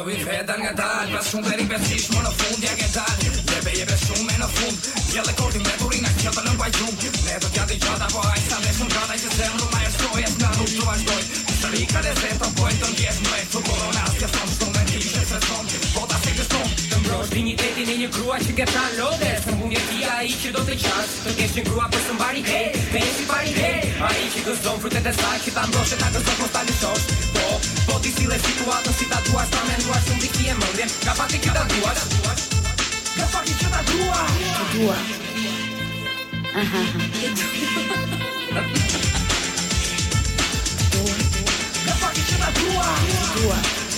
i vifetën nga talë Pas shumë veri besish më në fund Ja ke talë Jebe jebe shumë e në fund Gjell e kortin me turin Nga kjetën në mbaj gjumë Ne të gjati gjata Po a i sa me shumë gjata I që se më rumaj e shkoj E s'ka nuk të vazhdoj Së rika dhe se të pojtë Të ndjesë më e të bolon As ke thonë Shumë e tishe se thonë Po ta se kështon Të mbrosh dignitetin e një krua që gëta pra lodes Të mbunje tia i do të qas Të kesh një krua për sëmbari hey, hey, hey, hey, hey, hey, Do n'frute te saj, hitam do, se ta kështë do kështë ta njësos Po, po ti sile, si ku atë, si ta duaj S'na me në tuaj, shumë dikë t'i e mëllim, ka pa ti që ta duaj Ka pa ti që ta duaj Ka pa ti që ta duaj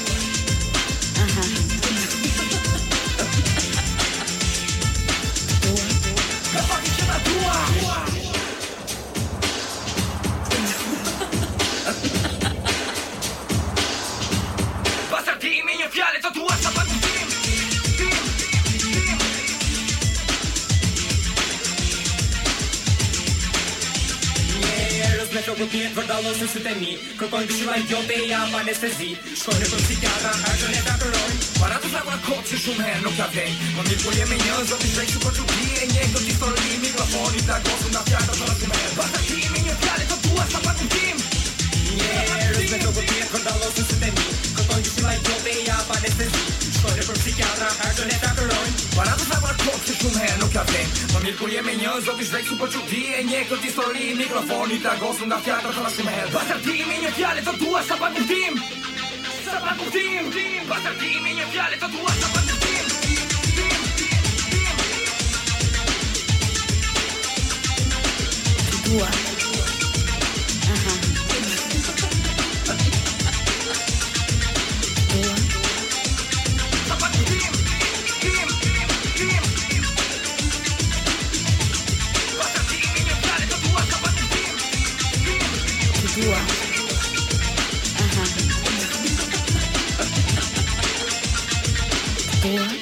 shoku ti vërdallo se si te mi kërkoj dy vaj jote ja pa anestezi shkoj në psikiatra a jo ne ta kuroj para të shkoj kot si shumë herë nuk ka vlen po ti kujem me një do i shej ku po ju bi e një do ti thoni mikrofoni ta gjosh Nga fjalë të thonë më pa ti mi një fjalë të tua sa pa tim Yeah, respect over here, cause I lost it to me shkoj në përfi kjadra Herë të net akëroj Para të fabar kokë po, të shumë herë nuk ka vlen Më mirë kur jemi një zot i shvejtë su po që e një këtë histori Mikrofoni t'a agosën nga fjadra të rashim herë Basar timi një fjale të tua sa pa kuptim Sa pa kuptim Basar timi një fjale të tua sa pa kuptim Wow. feel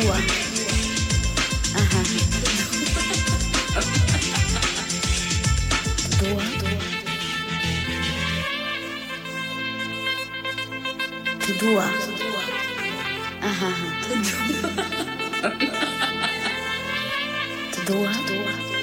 rua. Aham. Doa, doa. Doa. Aham. Doa, doa.